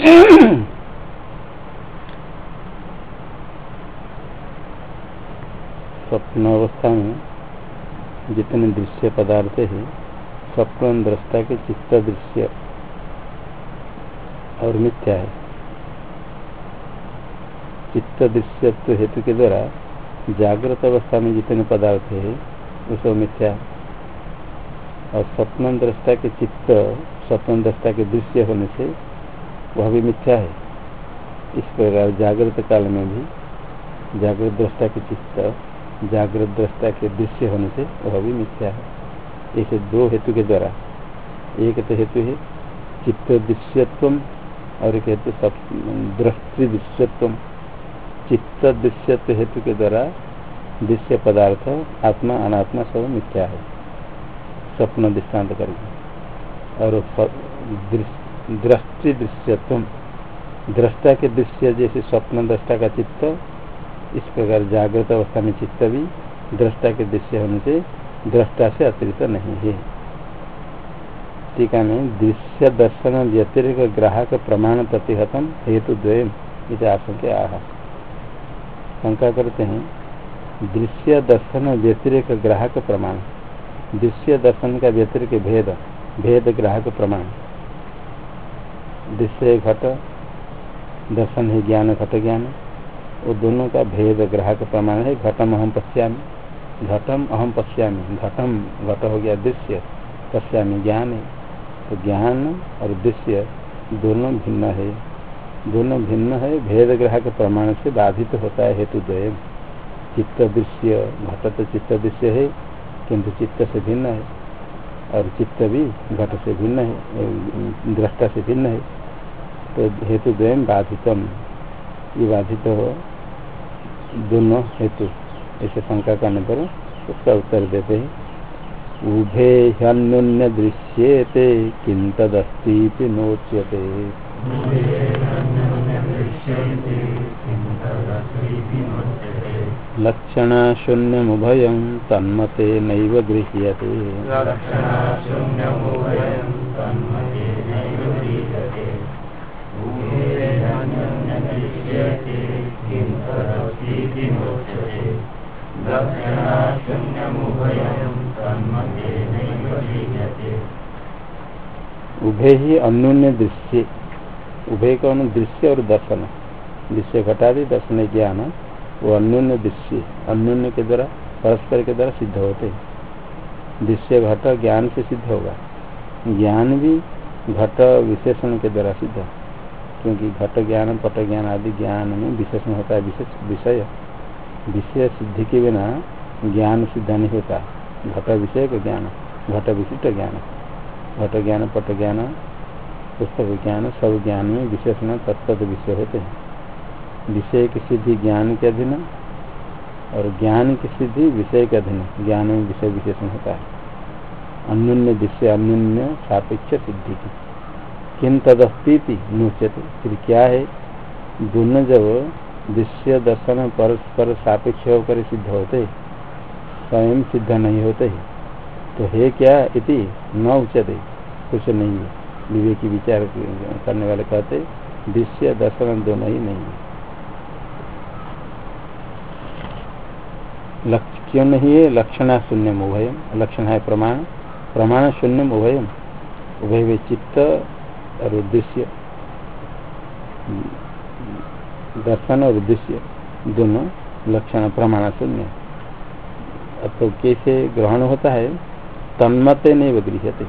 स्वप्न अवस्था में जितने दृश्य पदार्थ है, स्वप्न दृष्टा के चित्त दृश्य और मिथ्या है। चित्त दृश्यत्व हेतु के द्वारा जागृत अवस्था में जितने पदार्थ है सब मिथ्या और स्वप्न दृष्टा के चित्त, स्वप्न दृष्टा के दृश्य होने से वह भी मिथ्या है। इस प्रकार जागृत काल में भी जागृत दृष्टा के चित्त जागृत दृष्टा के दृश्य होने से वह भी मिथ्या है। ऐसे दो हेतु के द्वारा, एक तो हेतु है चित्त दृश्यत्व और एक हेतु दृष्टि दृश्यत्व चित्त दृश्यत्व हेतु के द्वारा दृश्य पदार्थ आत्मा, अनात्मा सब मिथ्या है। स्वप्न दृष्टांत करके। और दृष्टि दृश्यत्व। दृष्टा के दृश्य जैसे स्वप्न, दृष्टा का चित्त, इस प्रकार जागृत अवस्था में चित्त भी दृष्टा के दृश्य होने से दृष्टा से अतिरिक्त नहीं है। टीका में दृश्य दर्शन व्यतिरिक ग्राहक प्रमाण प्रतिहतम हेतु द्वयम आह। शंका करते हैं, दृश्य दर्शन व्यतिरिक ग्राहक प्रमाण। दृश्य दर्शन का व्यतिरिक भेद भेद ग्राहक प्रमाण। दृश्य घट, दर्शन है ज्ञान, घट ज्ञान। वो दोनों का भेद ग्राहक प्रमाण है। घटम अहम पश्यामी। घटम अहम पश्यामी। घटम घट हो गया दृश्य, पश्यामी ज्ञान। है तो ज्ञान और दृश्य दोनों भिन्न है। दोनों भिन्न है। भेद ग्राहक प्रमाण से बाधित होता है हेतु द्वय। चित्त दृश्य, घट तो चित्त दृश्य है, किंतु चित्त से भिन्न है। और चित्त भी घट से भिन्न है, दृष्टा से भिन्न है। तो हेतु द्वयम बाधितम। ये बाधित हो दोनों हेतु। ऐसे शंका करने पर उसका उत्तर देते हैं। उभे ह्यन्योन्य दृश्येते किं तदस्ती नोच्यते। लक्षणशून्यमुभयं तन्मते नैव गृह्यते। उभे ही अन्योन्य दृश्य उभय कौन दृश्य और दर्शन। दृश्य घटादि दर्शन ज्ञान, वो अन्योन्य दृश्य, अन्योन्य के द्वारा, परस्पर के द्वारा सिद्ध होते हैं। दृश्य घट ज्ञान से सिद्ध होगा। ज्ञान भी घट विशेषण के द्वारा सिद्ध क्योंकि घट ज्ञान, पट ज्ञान आदि ज्ञान में विशेषण होता है, विशेष विषय। विषय सिद्धि के बिना ज्ञान सिद्ध नहीं होता। घट विषय का ज्ञान, घट विशिष्ट ज्ञान। घट ज्ञान, पट ज्ञान, पुस्तक ज्ञान, सब ज्ञान में विशेषण तत्त विषय होते हैं। विषय की सिद्धि ज्ञान के अधीन और ज्ञान की सिद्धि विषय के अधीन। ज्ञान में विषय विशेषण होता है। अन्य विषय अन्य सापेक्ष सिद्धि की। किन तदस्ती नोचते फिर क्या है? दोनों जब दृश्य दर्शन परस्पर सापेक्ष होकर सिद्ध होते स्वयं सिद्ध नहीं होते तो है क्या इति? न उच्चते कुछ नहीं है। विवेकी विचार करने वाले कहते, दृश्य दर्शन दोनों ही नहीं है। लक्ष्य क्यों नहीं है? लक्षणा शून्य उभयम। लक्षण है प्रमाण। प्रमाण शून्य उभयम। उभय चित्त और उद्देश्य। दर्शन और उद्देश्य दोनों लक्षण प्रमाण शून्य। तो कैसे ग्रहण होता है? तन्मते नहीं गृहते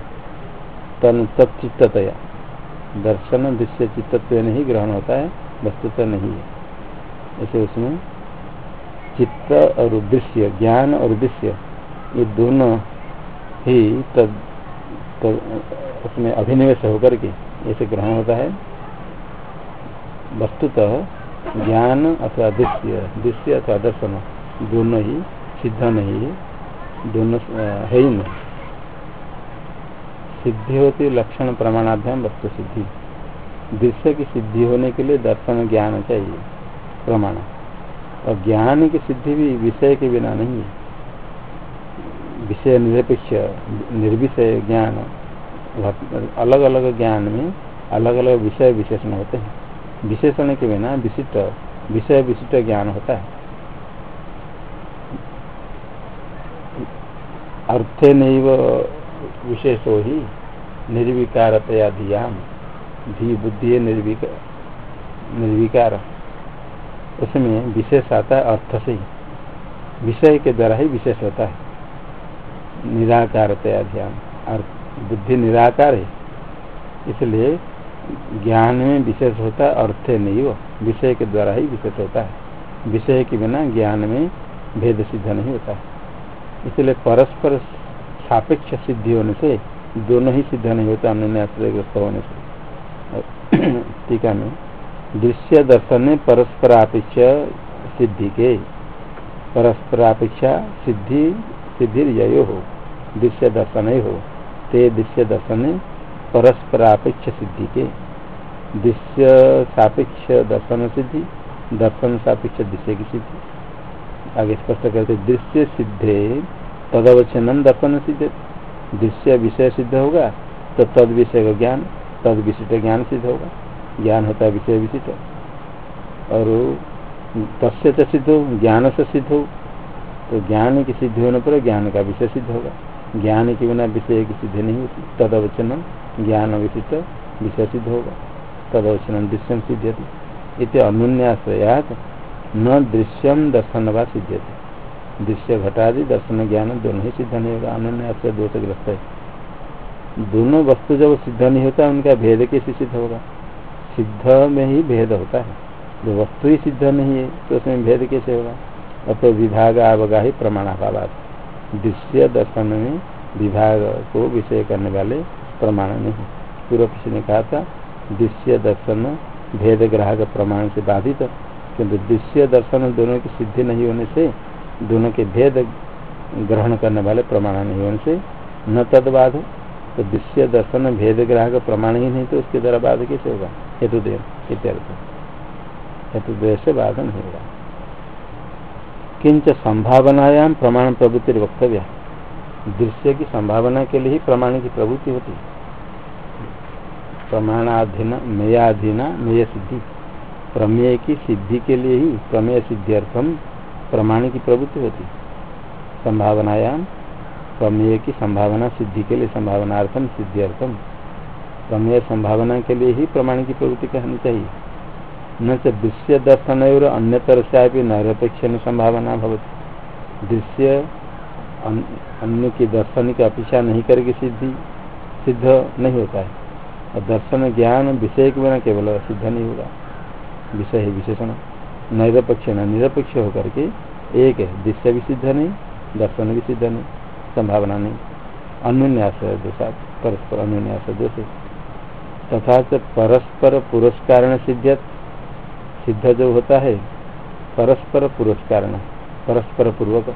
तन तत्चित्तया दर्शन दृश्य चित्तत्व नहीं ग्रहण होता है, वस्तुतः नहीं है। ऐसे उसमें चित्त और उद्देश्य, ज्ञान और उद्देश्य, ये दोनों ही तद तो उसमें अभिनिवेश होकर के ऐसे ग्रहण होता है। वस्तुतः ज्ञान अथवा दृश्य दृश्य अथवा दर्शन, दोनों ही सिद्ध नहीं है, दोनों है ही नहीं। सिद्धि होती लक्षण प्रमाणाध्यान वस्तु सिद्धि। दृश्य की सिद्धि होने के लिए दर्शन ज्ञान चाहिए, प्रमाण। और ज्ञान की सिद्धि भी विषय के बिना नहीं है। विषय निरपेक्ष, निर्विषय ज्ञान अलग अलग ज्ञान में अलग अलग विषय विशेषण होते हैं। विशेषण के बिना विशिष्ट, विषय विशिष्ट ज्ञान होता है। अर्थे नहीं विशेषो ही निर्विकारतया धियाम। धी बुद्धि निर्विकार। उसमें विशेष आता है अर्थ से ही। विषय के द्वारा ही विशेष होता है। निराकारतया ध्यान और बुद्धि निराकार है। इसलिए ज्ञान में विशेष होता है, अर्थ नहीं हो विषय के द्वारा ही विशेष होता है। विषय के बिना ज्ञान में भेद सिद्ध नहीं होता इसलिए परस्पर सापेक्ष सिद्धि होने से दोनों ही सिद्ध नहीं होता, अन्य आश्रयग्रस्त होने से। टीका में, दृश्य दर्शन में परस्परापेक्ष सिद्धि के। परस्परापेक्षा सिद्धि सिद्धि यो हो। दृश्य दर्शन हो। ते दृश्य दर्शन परस्परापेक्ष सिद्धि के दृश्य सापेक्ष दर्शन सिद्धि दर्शन सापेक्ष दृश्य की सिद्धि आगे स्पष्ट करते दृश्य सिद्धे तदवचन दर्शन सिद्ध दृश्य विषय सिद्ध होगा तो तद विषय का ज्ञान तद विशिष्ट ज्ञान सिद्ध होगा। ज्ञान होता है विषय विशिष्ट और तस्य तो सिद्ध हो ज्ञान से सिद्ध हो तो ज्ञान की सिद्धि होने पर ज्ञान का विषय सिद्ध होगा। ज्ञान के बिना विषय की सिद्धि नहीं होती, तदवचन ज्ञान विशिष्ट विषय सिद्ध होगा। तदवचन दृश्यम सिद्ध्यति। इत न दृश्यम दर्शन व सिद्ध्यति। दृश्य घटादि दर्शन ज्ञान दोनों ही सिद्ध नहीं होगा। अनुन्यास दोषग्रस्त है। दोनों वस्तु जब सिद्ध नहीं होता, उनका भेद कैसे सिद्ध होगा? सिद्ध में ही भेद होता है। जो वस्तु ही सिद्ध नहीं है तो उसमें भेद कैसे होगा? अतो विभाग आवगा ही प्रमाणाभाव दृश्य दर्शन में विभाग को विषय करने वाले प्रमाण नहीं पूर्व किसी ने कहा था, दृश्य दर्शन भेद ग्राहक प्रमाण से बाधित, किंतु दृश्य दर्शन दोनों की सिद्धि नहीं होने से, दोनों के भेद ग्रहण करने वाले प्रमाण नहीं होने से, न तद बाध तो दृश्य दर्शन भेद ग्राहक प्रमाण ही नहीं तो उसके द्वारा बाध कैसे होगा? हेतु देव हेतु देव से बाध नहीं होगा। किंच संभावनायाम प्रमाण प्रवृत्ति वक्तव्य। दृश्य की संभावना के लिए ही प्रमाण की प्रवृत्ति होती है। प्रमाणाधीन, मेयाधीना मेय सिद्धि प्रमेय की सिद्धि के लिए ही प्रमेय सिद्ध्यर्थम प्रमाण की प्रवृत्ति होती संभावनायाम, प्रमेय की संभावना सिद्धि के लिए संभावनार्थम सिद्ध्यर्थम। प्रमेय संभावना के लिए ही प्रमाण की प्रवृत्ति कहनी चाहिए। न तो दृश्य दर्शन और अन्यतर से नैरपेक्ष संभावना भवती। दृश्य अन्य की दर्शन की अपेक्षा नहीं करके सिद्धि, सिद्ध नहीं होता है। और दर्शन ज्ञान विषय के बिना केवल सिद्ध नहीं होगा। विषय है विशेषण। निरपेक्ष न, निरपेक्ष होकर के एक है दृश्य भी सिद्ध नहीं, दर्शन भी सिद्ध नहीं, संभावना नहीं। अन्योन्यास दोषा, परस्पर अन्योन्यास दोष। तथा परस्पर पुरस्कार सिद्ध सिद्ध जो होता है, परस्पर पुरस्कार परस्पर पूर्वक।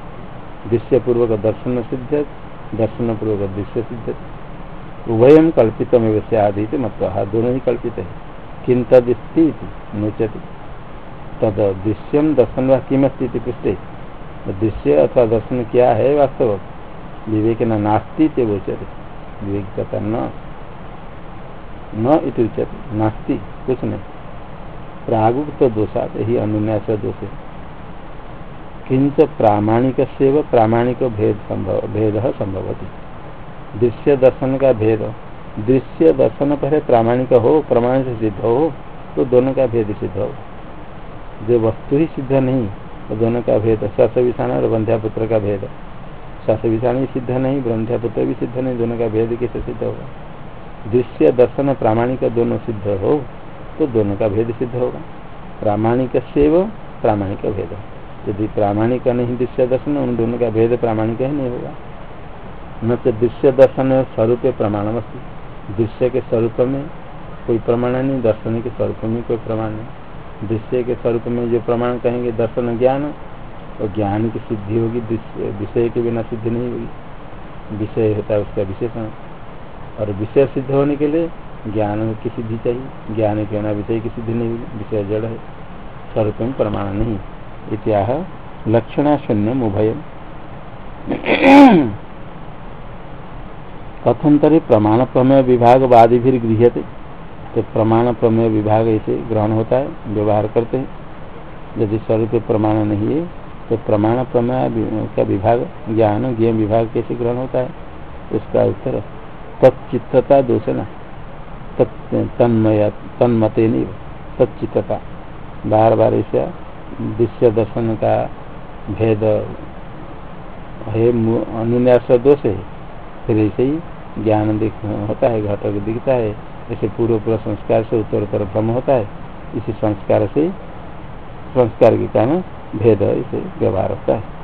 दृश्य पूर्वक दर्शन सिद्ध दर्शन पूर्वक दृश्य सिद्ध उभयम कल्पित आदि मत दोनों ही कल्पित है। किन तद नोचती। तद दृश्यम दर्शन व किमस्ती पृष्ठे दृश्य अथवा दर्शन क्या है वास्तव? विवेक नास्ती ते वोचते विवेक न। न उच्यते। नास्ती, कुछ नहीं। प्रागुक्त दोषात यही अनुन्यास दोष है किंच प्रामाणिक से प्रामाणिक भेद संभव भेद संभवती दृश्य दर्शन का भेद। दृश्य दर्शन पर प्रामाणिक हो प्रमाण से सिद्ध हो तो दोनों का भेद सिद्ध हो। जो वस्तु ही सिद्ध नहीं तो दोनों का भेद। सस विषाण और बंध्यापुत्र का भेद। सस विषाण भी सिद्ध नहीं बंध्यापुत्र भी सिद्ध नहीं दोनों का भेद कैसे सिद्ध होगा? दृश्य दर्शन प्रामाणिक दोनों सिद्ध हो तो दोनों का भेद सिद्ध होगा। प्रामाणिक से प्रामाणिक भेद। यदि प्रामाणिक नहीं दृश्य दर्शन, उन दोनों का भेद प्रामाणिक ही नहीं होगा। न तो दृश्य दर्शन स्वरूप प्रमाण दृश्य के स्वरूप में कोई प्रमाण नहीं, दर्शन के स्वरूप में कोई प्रमाण नहीं। दृश्य के स्वरूप में जो प्रमाण कहेंगे, दर्शन ज्ञान और ज्ञान की सिद्धि होगी विषय के बिना सिद्धि नहीं होगी। विषय होता है उसका विशेषण। और विषय सिद्ध होने के लिए ज्ञान की सिद्धि चाहिए। ज्ञान के बिना विषय की सिद्धि नहीं होगी, विषय जड़ है। स्वरूप में प्रमाण नहीं। इत्याह लक्षणा शून्य उभय कथन तरी प्रमाण प्रमेय विभाग वादी भी गृह्यते। तो प्रमाण प्रमेय विभाग ऐसे ग्रहण होता है, व्यवहार करते हैं। यदि स्वरूप प्रमाण नहीं है तो प्रमाण प्रमेय का विभाग, ज्ञान ज्ञ विभाग कैसे ग्रहण होता है? उसका उत्तर तत्चित्तता दोष न तन्मते नहीं तत्चित्तता बार बार ऐसा दृश्य दर्शन का भेद है अनुन्यास दोष है। फिर ऐसे ही ज्ञान दिख, होता है घटक दिखता है। ऐसे पूर्व पूर्व संस्कार से उत्तर उत्तर भ्रम होता है। इसी संस्कार से संस्कार के कारण भेद इसे व्यवहार होता है।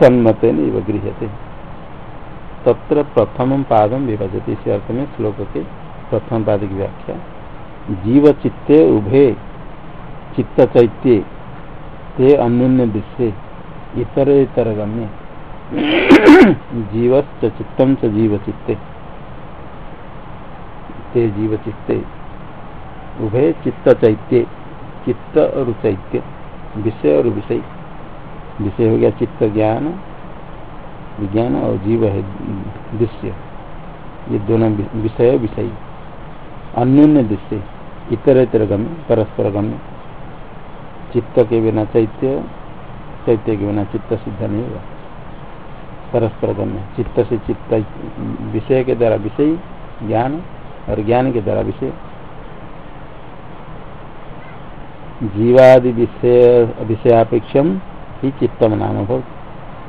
तन्मते नहीं गृहते तत्र प्रथम पादम विभजती। इस अर्थ में श्लोक के प्रथम पाद की व्याख्या जीव चित्ते उभे चित्त चैत्य ते अन्य दृश्य। इतर गम्य जीव चित्तम च जीव चित्ते ते जीव चित्ते उभय चित्त चैत्य चित्त और चैत्य विषय और विषय विषय हो गया चित्त ज्ञान विज्ञान और जीव है दृश्य। ये दोनों विषय विषय। अन्य दृश्य। इतर इतर गम्य परस्पर गम्य चित्त के बिना चैत्य चैत्य के बिना चित्त सिद्ध नहीं होगा। परस्पर गम्य चित्त से चित्त, विषय के द्वारा विषय, ज्ञान और ज्ञान के द्वारा विषय। जीवादि विषय, विषयापेक्षम ही चित्तम नाम भव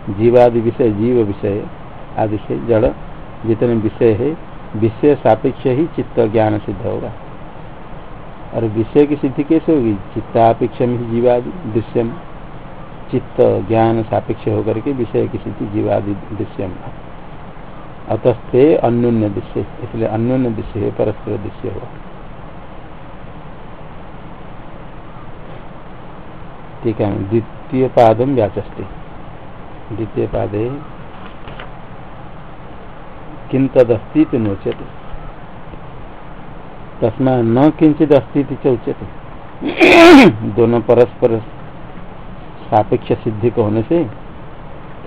जीवादि विषय, जीव विषय आदि से जड़ जितने विषय है, विषय सापेक्ष ही चित्त ज्ञान सिद्ध होगा। और विषय की सिद्धि कैसे होगी? चित्तापेक्षम ही जीवादि दृश्यम। चित्त ज्ञान सापेक्ष होकर के विषय की सिद्धि जीवादि दृश्यम। अतस्ते अन्योन्य दृश्य, इसलिए अन्योन्य दृश्य है, परस्पर दृश्य होगा ठीक है, द्वितीय पादम व्याचस्ते। द्वितीय पादे। किन तदस्ती नोचते। तस्मा न किंचित अस्तित्व च उच्यते दोनों परस्पर सापेक्ष सिद्धि को होने से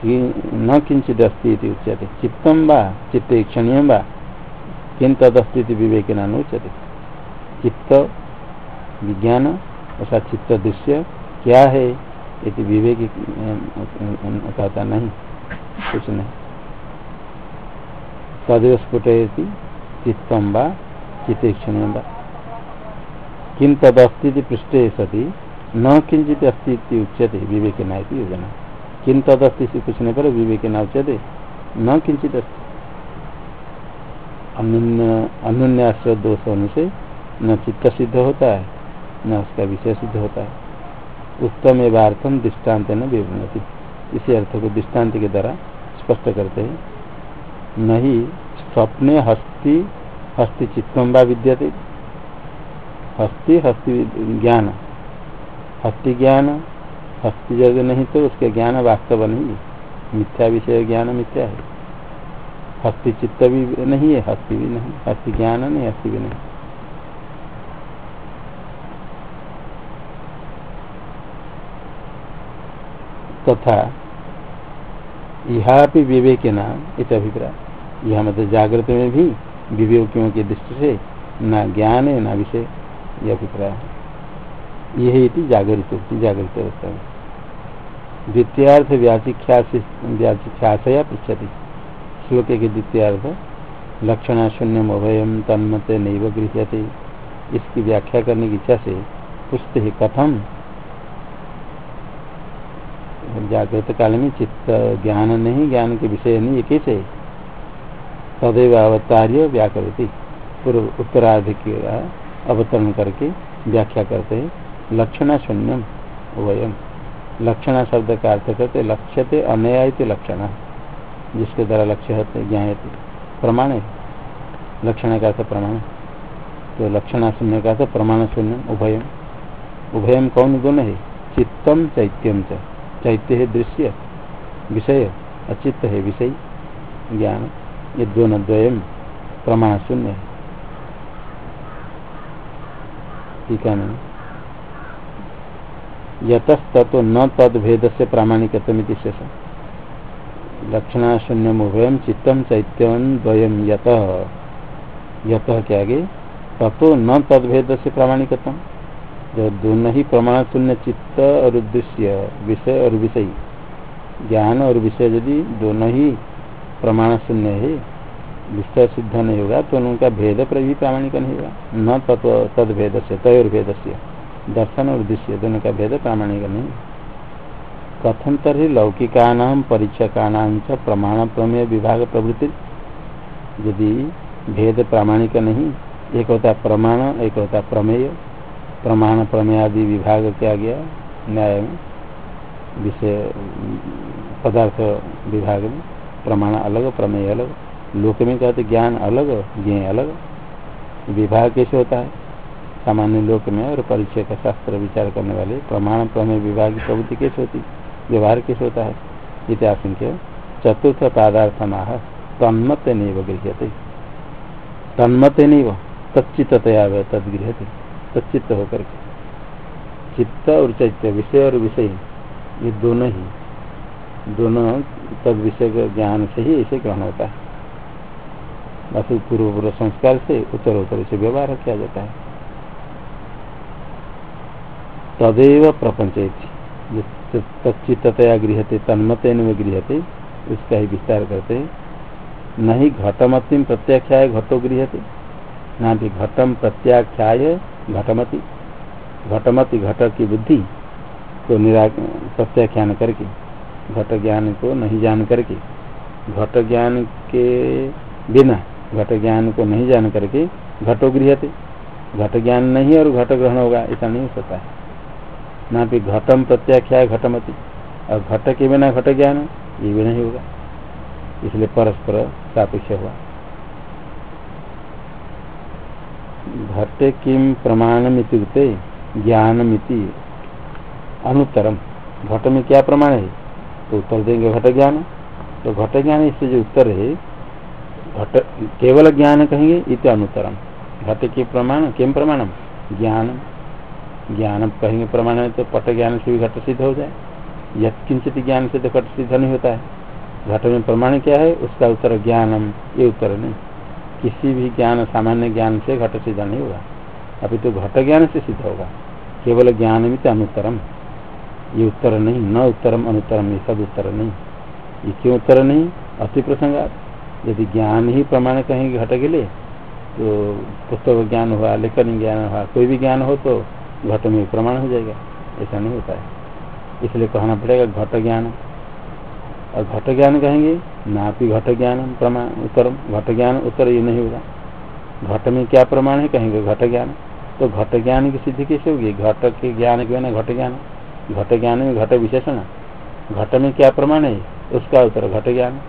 कि न किंचित अस्तित्व उच्यते। चित्तम व चित्त क्षणीय व किन तदस्तित्व विवेक नान उच्यते। चित्त विज्ञान अर्थात चित्त दृश्य क्या है यदि विवेक कहता नहीं कुछ नहीं। तदेव स्फुट चित्तम व चितेक्षण किम तदस्ती पृष्ठे सती, न किंचित अस्तित्व उच्यते, विवेक नायक योजना। किन तदस्ति से पूछने पर विवेक न उच्यते, न किंचित अनुन्याश्रय दोष होने से न चित्त सिद्ध होता है न उसका विषय सिद्ध होता है उत्तम एवं दृष्टांत न विवृणती। इसी अर्थ को दृष्टांत के द्वारा स्पष्ट करते हैं। नहीं स्वप्ने हस्ती हस्ति चित्तम व विद्यते। हस्ति हस्ति ज्ञान। हस्ति ज्ञान, हस्ति जगह नहीं तो उसके ज्ञान वास्तव नहीं मिथ्या विषय ज्ञान मिथ्या है। हस्ति चित्त भी नहीं है, हस्ति भी नहीं। हस्ति ज्ञान नहीं, हस्ति भी नहीं। तथा यहा भी विवेक नाम इत अभिप्राय। यह मतलब जागृत में भी विवेकियों की दृष्टि से, न ज्ञान है, न विषय यह अभिप्राय यही जागृत जागृत अवस्था। में द्वितीयार्थ व्याचिख्यासया पृछति श्लोक के द्वितीयार्थ, लक्षणा शून्य अभयम तन्मत नैव गृह्यते। इसकी व्याख्या करने की इच्छा से ही कथम। जागृत काल में चित्त ज्ञान नहीं, ज्ञान के विषय नहीं ये कैसे तदेव अवतार्य व्याकृति पूर्व उत्तराधिक अवतरण करके व्याख्या करते हैं लक्षणा शून्यम वयम लक्षणा शब्द का अर्थ करते लक्ष्यते अनयायते लक्षणा। जिसके द्वारा लक्ष्य होते ज्ञाते प्रमाण लक्षण का अर्थ प्रमाण। तो लक्षणा शून्य का अर्थ प्रमाण शून्य उभयम। उभयम कौन दोनों है? चित्तम, चैत्यम चैत्य है दृश्य। विषय। अचित्त है विषय। ज्ञान। ये दोनों प्रमाण शून्य ठीक है यतस्तो न? तद भेद से प्रामाणिक शेष लक्षणा शून्य उभयम चित्तम चैत्यम द्वयम यत। यत के आगे? तत्व न तदभेद से प्रामाणिकतम जब दोनों ही प्रमाण शून्य चित्त और दृश्य विषय और विषय। ज्ञान और विषय यदि दोनों ही प्रमाण शून्य है। विषय सिद्ध नहीं होगा तो उनका भेद पर भी प्रामाणिक नहीं होगा। न तत्व तद भेद से तय भेद से दर्शन और दृश्य दोनों का भेद प्रामाणिक नहीं कथन तरी लौकिका नाम नाम प्रमाण प्रमेय विभाग प्रवृत्ति। यदि भेद प्रामाणिक नहीं, एक होता प्रमाण, एक होता प्रमेय। प्रमाण प्रमेय आदि विभाग किया गया? न्याय में, विषय, पदार्थ विभाग में। प्रमाण अलग, प्रमेय अलग। लोक में कहते ज्ञान अलग ज्ञ अलग। विभाग कैसे होता है। सामान्य लोक में और परिचय का शास्त्र विचार करने वाले प्रमाण, प्रमेय, विभाग की प्रवृत्ति कैसे होती व्यवहार कैसे होता है। इतिहास चतुर्थ पादार्थ माह तन्मत नहीं गृहते तन्मत नहीं तच्चितया तद गृहते तच्चित्त होकर के। चित्त और चैत्य विषय और विषय, ये दोनों ही दोनों तद विषय के ज्ञान से ही ऐसे ग्रहण होता है। बस पूर्व पूर्व संस्कार से उत्तर उत्तर से व्यवहार किया जाता है। तदेव प्रपंच तच्चितया गृहते तन्मतेन में गृहते उसका ही विस्तार करते नहीं घटमतिम प्रत्याख्याय घटो गृहते ना भी घटम प्रत्याख्याय घटमति। घटमति घट की बुद्धि को निरा प्रत्याख्यान करके घट ज्ञान को नहीं जान करके घट ज्ञान के बिना घट ज्ञान को नहीं जान करके घटो गृहते। घट ज्ञान नहीं और घट ग्रहण होगा, ऐसा नहीं हो सकता। है ना भी घटम प्रत्याख्या घटमति। और घट के बिना घट ज्ञान ये भी नहीं होगा। इसलिए परस्पर सापेक्ष हुआ। घटे किम प्रमाणमितुक्ते ज्ञानमिति अनुत्तरम। घट में क्या प्रमाण है? तो उत्तर देंगे घट ज्ञान। तो घट ज्ञान इससे जो उत्तर है, घट केवल ज्ञान कहेंगे, इत अनुतरम घट के प्रमाण, किम प्रमाणम? ज्ञान। ज्ञान कहेंगे प्रमाण है तो पट ज्ञान से भी घट सिद्ध हो जाए। यंचित ज्ञान से तो घट सिद्ध नहीं होता है। घट में प्रमाण क्या है? उसका उत्तर ज्ञानम। ये उत्तर नहीं। किसी भी ज्ञान, सामान्य ज्ञान से घट सिद्ध नहीं होगा। अभी तो घट ज्ञान से सिद्ध होगा। केवल ज्ञान में अनुत्तरम। ये उत्तर नहीं, न उत्तरम, अनुत्तरम, ये सब उत्तर नहीं। ये क्यों उत्तर नहीं? अति प्रसंगात। यदि ज्ञान ही प्रमाण कहेंगे घट के लिए तो पुस्तक ज्ञान हुआ, लेखन ज्ञान हुआ, कोई भी ज्ञान हो तो घट में प्रमाण हो जाएगा। ऐसा नहीं होता है। इसलिए कहना पड़ेगा घट ज्ञान। और घट ज्ञान कहेंगे ना भी घट ज्ञान प्रमाण उत्तर घट ज्ञान उत्तर ये नहीं होगा। घट में क्या प्रमाण है? कहेंगे घट ज्ञान। तो घट ज्ञान की सिद्धि कैसे होगी? घट के ज्ञान के बिना घट ज्ञान घट ज्ञान में घट विशेषण। घट में क्या प्रमाण है? उसका उत्तर घट ज्ञान।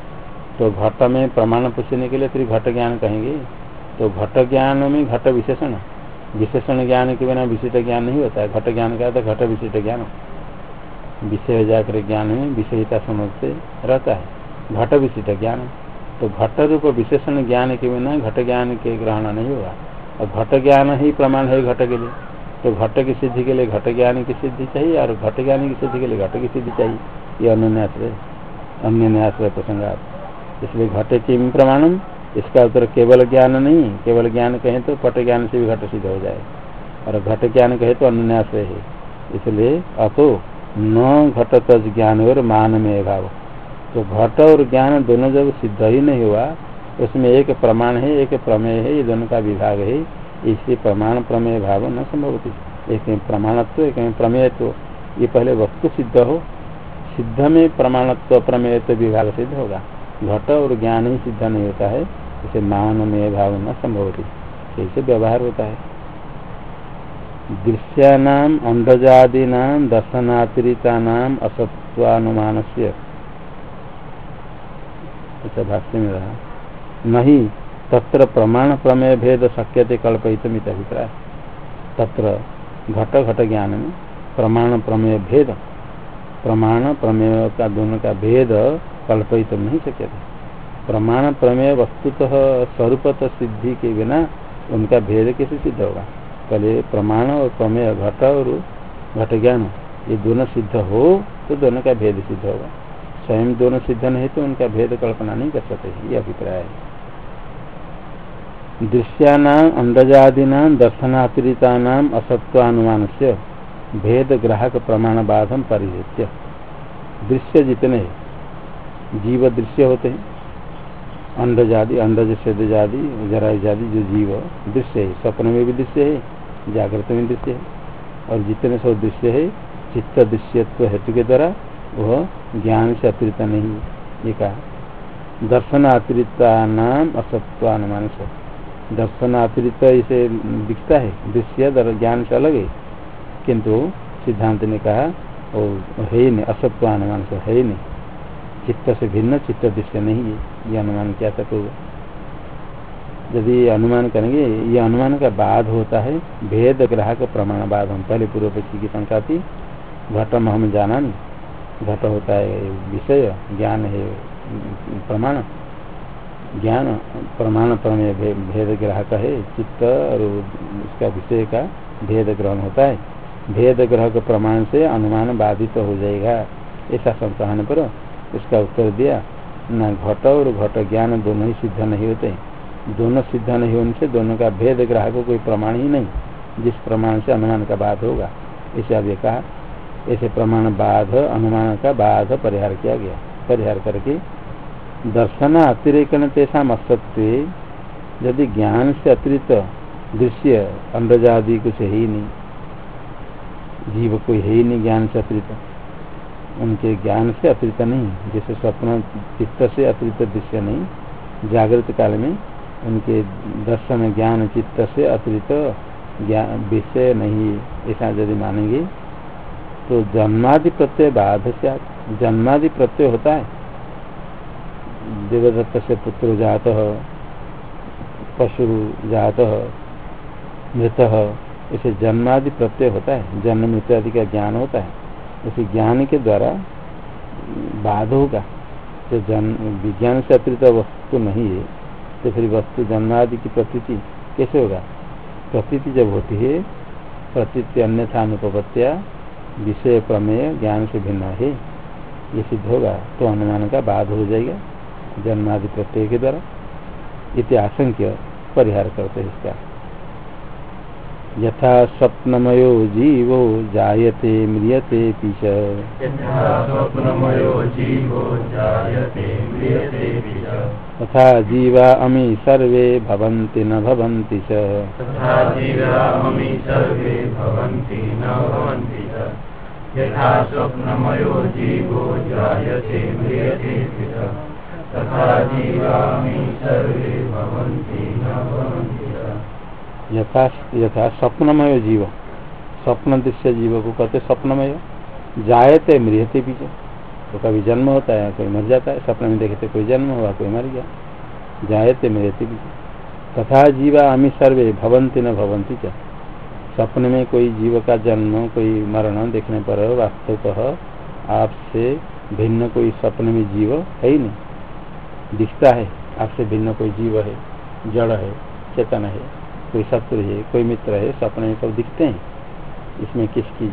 तो घट में प्रमाण पूछने के लिए फिर घट ज्ञान कहेंगे। तो घट ज्ञान में घट विशेषण। विशेषण ज्ञान के बिना विशिष्ट ज्ञान नहीं होता है। घट ज्ञान का तो घट विशिष्ट ज्ञान। विषय जाकर ज्ञान में विषयता समझ से रहता है। घट विशिष्ट ज्ञान। तो घट रूप विशेषण ज्ञान के बिना घट ज्ञान के ग्रहण नहीं होगा। और घट ज्ञान ही प्रमाण है घट के लिए। तो घट की सिद्धि के लिए घट ज्ञान की सिद्धि चाहिए और घट ज्ञान की सिद्धि के लिए घट की सिद्धि चाहिए। ये अन्य न्यास अन्य न्यास प्रसंगात। इसलिए घटे किम प्रमाणम, इसका उत्तर केवल ज्ञान नहीं केवल ज्ञान कहें तो पट ज्ञान से भी घट सिद्ध हो जाए। और घट ज्ञान कहे तो अन्यास है। इसलिए अतो न घट तज ज्ञान और मान में भाव। तो घट और ज्ञान दोनों जब सिद्ध ही नहीं हुआ, उसमें एक प्रमाण है, एक प्रमेय है, ये दोनों का विभाग है। इसी प्रमाण प्रमेय भाव न संभव होती एक प्रमाणत्व, एक प्रमेयत्व। ये पहले वस्तु सिद्ध हो, सिद्ध में प्रमाणत्व, प्रमेयत्व विभाग सिद्ध होगा। घट और ज्ञान ही सिद्ध नहीं होता है, इसे मान में भाव न संभव होती कैसे व्यवहार होता है। दृश्यानाम अंडजादीना दर्शनातिरिता नाम असत्वानुमान से अच्छा भाष्य में रहा। नहीं तत्र प्रमाण प्रमेय भेद शक्यते कल्पित अभिप्राय। तत्र घट घट ज्ञान में प्रमाण प्रमेय भेद प्रमाण प्रमेय का दोनों का भेद कल्पित तो नहीं सकते प्रमाण प्रमेय वस्तुतः स्वरूपत सिद्धि के बिना उनका भेद कैसे सिद्ध होगा? पहले प्रमाण और प्रमेय घट और घट ज्ञान, ये दोनों सिद्ध हो तो दोनों का भेद सिद्ध होगा। स्वयं दोनों सिद्ध नहीं तो उनका भेद कल्पना नहीं कर सकते, ये अभिप्राय है। दृश्याना अंडजादीना दर्शनातिरिता असत्वानुमान से भेद ग्राहक प्रमाण बाधम परिहृत्य। दृश्य जितने जीव दृश्य होते हैं अंडजादि अंडज जरा जादि जो जीव दृश्य है, स्वप्न में भी दृश्य है, जागृत में दृश्य है, और जितने सब दृश्य है, चित्त दृश्यत्व हेतु के द्वारा वह ज्ञान से अतिरिक्त नहीं ये कहा दर्शन अतिरिक्ता नाम असत्वानुमान से दर्शन अतिरिक्त इसे दिखता है। दृश्य ज्ञान से अलग है। किंतु सिद्धांत ने कहा वो है ही नहीं असत्वानुमान से है ही नहीं चित्त से भिन्न, चित्त दृश्य नहीं है। ये अनुमान क्या तक होगा? यदि अनुमान करेंगे, ये अनुमान का बाद होता है। भेद ग्राहक प्रमाण बाद हम पहले पूर्व पक्षी की शंका थी। घटम हम जाना नहीं। घट होता है विषय, ज्ञान है प्रमाण। ज्ञान, प्रमाण प्रमेय भेद ग्राहक है चित्त और उसका विषय का भेद ग्रहण होता है। भेद ग्रह के प्रमाण से अनुमान बाधित तो हो जाएगा। ऐसा होने पर इसका उत्तर दिया, न घट और घट ज्ञान दोनों ही सिद्ध नहीं होते। दोनों सिद्ध नहीं होने से दोनों का भेद ग्राहक कोई प्रमाण ही नहीं। जिस प्रमाण से अनुमान का बाध होगा, इसे अभी कहा, ऐसे प्रमाण बाध, अनुमान का बाध परिहार किया गया। परिहार करके दर्शन अतिरेकण तेषा असत्व यदि ज्ञान से अतिरिक्त दृश्य अंडजादि कुछ है ही नहीं जीव कोई है ही नहीं ज्ञान से अतिरिक्त। उनके ज्ञान से अतिरिक्त नहीं, जैसे स्वप्न चित्त से अतिरिक्त दृश्य नहीं, जागृत काल में उनके दर्शन ज्ञान चित्त से अतिरिक्त ज्ञान विषय नहीं, ऐसा यदि मानेंगे तो जन्मादि प्रत्यय बाध से जन्मादि प्रत्यय होता है। देवदत्त से पुत्र जात पशु जात, मृत, इसे जन्मादि प्रत्यय होता है, जन्म मृत्यु आदि का ज्ञान होता है। उसी ज्ञान के द्वारा बाध होगा। तो जन्म विज्ञान से अतिरिक्त वस्तु नहीं है तो फिर वस्तु जन्मादि की प्रतीति कैसे होगा? प्रतीति जब होती है, प्रतीति अन्यथा अनुपत्या विषय प्रमेय ज्ञान से भिन्न है। ये सिद्ध होगा तो अनुमान का बाध हो जाएगा। जन्मादि प्रत्यय के द्वारा इति आशंक्य परिहार करते इसका। यथा स्वप्नमयो जीवो जायते म्रियते तथा जीवा अमी सर्वे भवन्ति न भवन्ति च। यथा स्वप्नमयो जीवो जायते म्रियते यथा यथा स्वप्नमय जीव। स्वप्न दृश्य जीव को कहते स्वप्नमय? जायते मृहते पीछे तो कभी जन्म होता है, कोई मर जाता है, स्वप्न में देखते कोई जन्म हुआ, कोई मर गया। जायते मृहते पीछे तथा जीवा अमी सर्वे भवंती न भवंती क्या स्वप्न में कोई जीव का जन्म, कोई मरण देखने पर वास्तव आपसे भिन्न कोई स्वप्न में जीव है ही नहीं। दिखता है आपसे भिन्न कोई जीव है जड़ है चेतन है कोई शत्रु है कोई मित्र है सपने में सब दिखते हैं। इसमें किसकी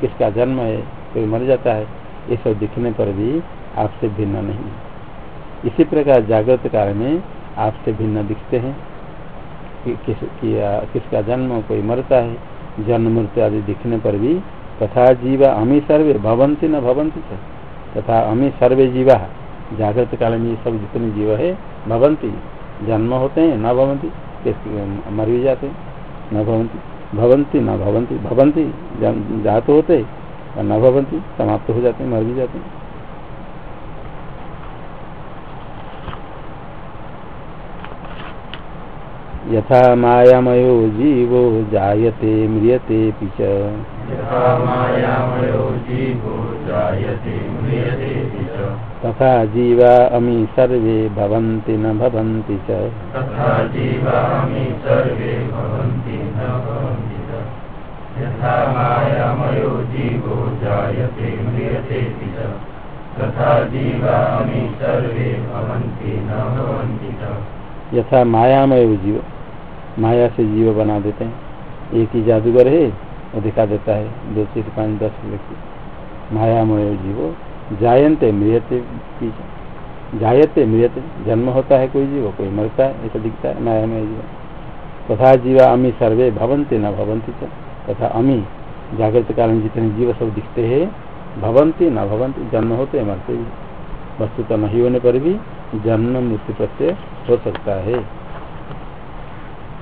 किसका जन्म है कोई मर जाता है ये सब दिखने पर भी आपसे भिन्न नहीं इसी प्रकार जागृत काल में आपसे भिन्न दिखते हैं कि, किस किसका जन्म कोई मरता है जन्म मृत्यु आदि दिखने पर भी तथा जीवा अमी सर्वे भवंती न भवंती तथा अमी सर्वे जीवा। जागृत काल में ये सब जितने जीव है भवंती जन्म होते हैं, न भवंती मर भी जाते न भवंती भवंती न भवंती भवंती जात होते और न भवंती समाप्त हो जाते मर भी जाते यथा मायामयो जीवो जायते म्रियते पिच तथा जीवा अमी सर्वे भवन्ति न भवन्ति च। तथा जीवा अमी सर्वे भवन्ति न भवन्ति च। यथा मायामयो जीवो माया से जीव बना देते हैं। एक ही जादूगर है, वो दिखा देता है, दो चीज़ पाँच दस व्यक्ति। मायामय जीवो जायंते मृियते जायते मृत जन्म होता है कोई जीव, कोई मरता है, ऐसा दिखता है माया में जीव। तथा जीवा अमी सर्वे भवंती न भवंती तथा अमी, जागृत कारण जितने जीव सब दिखते हैं भवंती न भवंती जन्म होते मरते वस्तु तो नहीं होने पर भी जन्म मृत्यु प्रत्यय हो सकता है।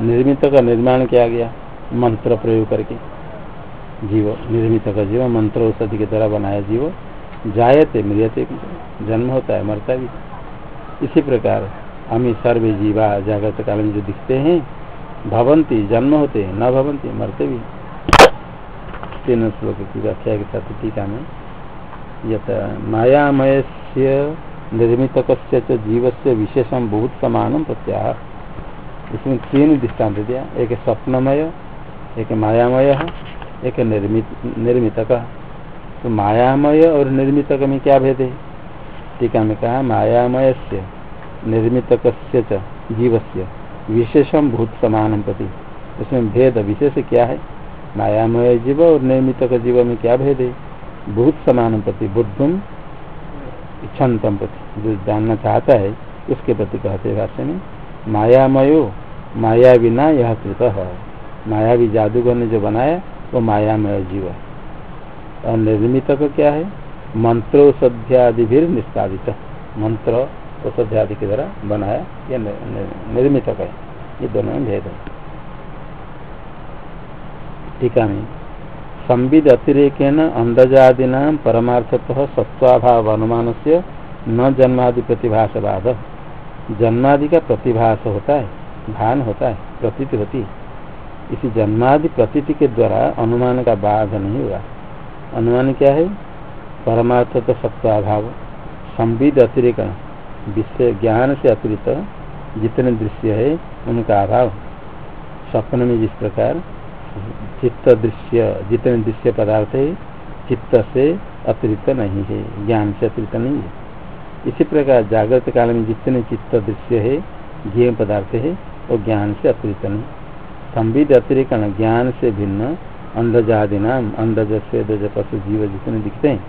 निर्मित का निर्माण किया गया, मंत्र प्रयोग करके। जीव, निर्मित का जीव, मंत्र औषधि के द्वारा बनाया जीव, जायते, मृियते, जन्म होता है, मरता भी। इसी प्रकार अमी सर्वे जीवा जागृत काल में जो दिखते हैं, भवंती, जन्म होते हैं, न भवंती, मरते भी। तीन श्लोक की व्याख्या के साथ टीका में यथ मायामय से निर्मित जीव से विशेषम बहुत समान प्रत्याह। इसमें तीन दृष्टांत दिया। एक स्वप्नमय, एक मायामय एक निर्मित निर्मित तो मायामय और निर्मित में क्या भेद है? टीका में कहा मायामय से निर्मित जीव से विशेषम भूत समान प्रति। उसमें भेद विशेष क्या है? मायामय जीव और निर्मित जीव में क्या भेद है? भूत समान प्रति बुद्धम इच्छन्तम प्रति। जो जानना चाहता है, उसके प्रति कहते भाष्य में मायामयो माया बिना यह कृत। है मायावी जादूगर ने जो बनाया, वो मायामय जीव और निर्मित का क्या है? मंत्रोषध्यादि भी निष्पादित मंत्र औषध्यादि के द्वारा बनाया यह निर्मित है। ये दोनों में भेद है। टीका में संविद अतिरेक अंधजादीना परमार्थतः सत्वाभाव अनुमान से न जन्मादि प्रतिभाषवाद जन्मादि का प्रतिभास होता है, भान होता है, प्रतीति होती है। इसी जन्मादि प्रतीति के द्वारा अनुमान का बाध नहीं हुआ। अनुमान क्या है? परमार्थ तो सत्वाभाव संविद अतिरिक्त विषय ज्ञान से अतिरिक्त जितने दृश्य है, उनका अभाव। स्वप्न में जिस प्रकार चित्त दृश्य, जितने दृश्य पदार्थ है, चित्त से अतिरिक्त नहीं है, ज्ञान से अतिरिक्त नहीं है। इसी प्रकार जागृत काल में जितने चित्त दृश्य है ज्ञ पदार्थ है, वो ज्ञान से अतिरिक्त नहीं। संविध अतिरिक्त ज्ञान से भिन्न अंधजादि नाम अंधज, स्वेदज, पशु, जीव जितने दिखते हैं,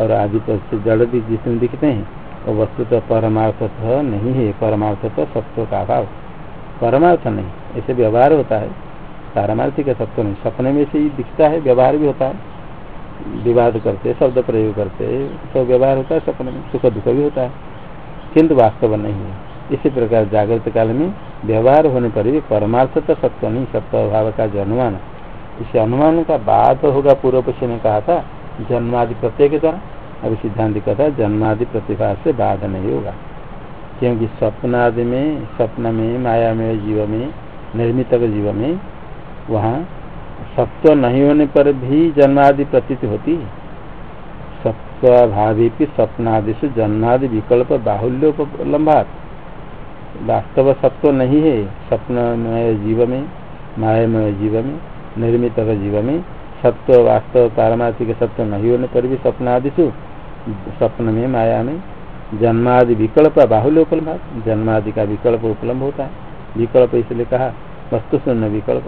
और आदि पशु जड़ भी जितने दिखते हैं, वो वस्तु तो परमार्थ नहीं है परमार्थ तो सत्व का अभाव। परमार्थ नहीं, ऐसे व्यवहार होता है। पारमार्थिक सत्व नहीं, सपने में से ही दिखता है, व्यवहार भी होता है। विवाद करते, शब्द प्रयोग करते, सब व्यवहार होता है, सपने में सुख दुख भी होता है। किंतु वास्तव नहीं है। इसी प्रकार जागृत काल में व्यवहार होने पर भी परमार्थ तो सत्य नहीं सत्य अभाव का जो अनुमान इसे अनुमान का बाद होगा पूर्व पक्ष ने कहा था, जन्मादि प्रत्यय द्वारा। अभी सिद्धांत कहता जन्मादि प्रतिभा से बाध नहीं होगा। क्योंकि स्वप्न आदि में, स्वप्न में, माया में, जीव में, निर्मित जीव में, वहाँ सत्व नहीं होने पर भी जन्मादि प्रतीत होती है। सत्वाभावी भी स्वप्नादि से जन्मादि विकल्प बाहुल्योपलम्बात। वास्तव सत्व नहीं है स्वप्नमय जीव में, मायामय जीव में निर्मित जीव में। सत्व वास्तव पारमार्थिक सत्व नहीं होने पर भी स्वप्नादिशु स्वप्न में, माया में जन्मादि विकल्प बाहुल्य जन्मादि का विकल्प उपलम्ब होता है। विकल्प इसलिए कहा वस्तु शून्य विकल्प।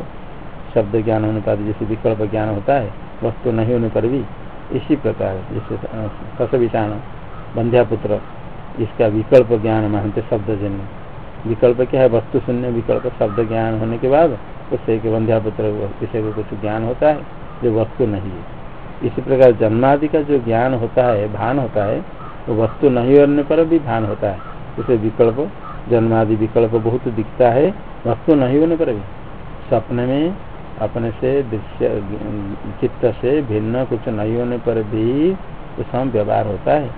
शब्द ज्ञान होने पर जैसे विकल्प ज्ञान होता है, वस्तु नहीं होने पर भी इसी प्रकार जैसे सस विषाण बंध्यापुत्र, इसका विकल्प ज्ञान मानते शब्द जन्य विकल्प क्या है? वस्तु शून्य विकल्प, शब्द ज्ञान होने के बाद उससे एक बंध्यापुत्र किसी को कुछ ज्ञान होता है जो वस्तु नहीं है। इसी प्रकार जन्मादि का जो ज्ञान होता है, भान होता है वो तो वस्तु नहीं होने पर भी भान होता है। उसे विकल्प, जन्मादि विकल्प बहुत दिखता है, वस्तु नहीं होने पर भी। सपने में अपने से दृश्य, चित्त से भिन्न कुछ नहीं होने पर भी उसमें व्यवहार होता है।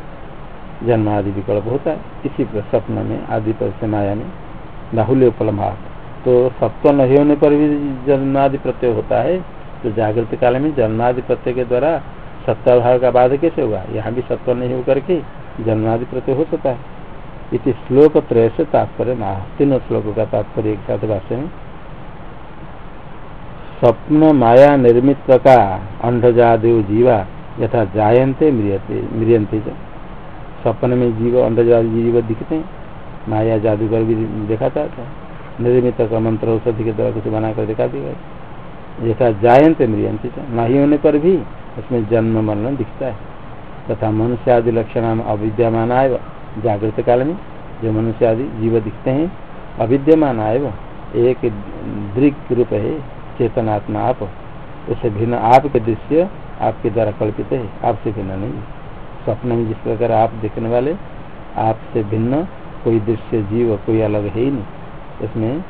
जन्म आदि विकल्प होता है। इसी पर स्वप्न में, आदि पर से माया में बाहुल्य उपलम्भाव तो सत्व नहीं होने पर भी जन्मादि प्रत्यय होता है। तो जागृत काल में जन्मादि प्रत्यय के द्वारा सत्ताभाव का बाध कैसे हुआ यहाँ भी सत्व नहीं होकर के जन्मादि प्रत्यय हो सकता है। इति श्लोक त्रय से तात्पर्य तीनों श्लोकों का तात्पर्य एक साथ भाष्य में। स्वप्न माया निर्मित का अंधजादेव जीवा यथा जायन्ते म्रियंते सपन में जीव, अंधजाद जीव दिखते हैं। माया जादूगर भी दिखाता था। निर्मित का मंत्र औषधि के द्वारा कुछ बनाकर दिखा दिया जैसा जायंत म्रियंत नहीं होने पर भी उसमें जन्म मरण दिखता है। तथा मनुष्य आदि लक्षण अविद्यमान आय जागृत काल में जो मनुष्य आदि जीव दिखते हैं, अविद्यमान आए एक दृक रूप है। चेतनात्मा आप, उसे भिन्न आपके दृश्य आपके द्वारा कल्पित है, आपसे भिन्न नहीं स्वप्न में जिस प्रकार आप देखने वाले, आपसे भिन्न कोई दृश्य, जीव कोई अलग है ही नहीं। इसमें